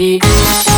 Candy.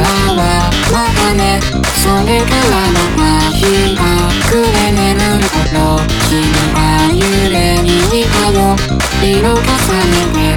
まわまたね。それからまた日が暮れ眠る頃君は揺れにいたよ色重ね。て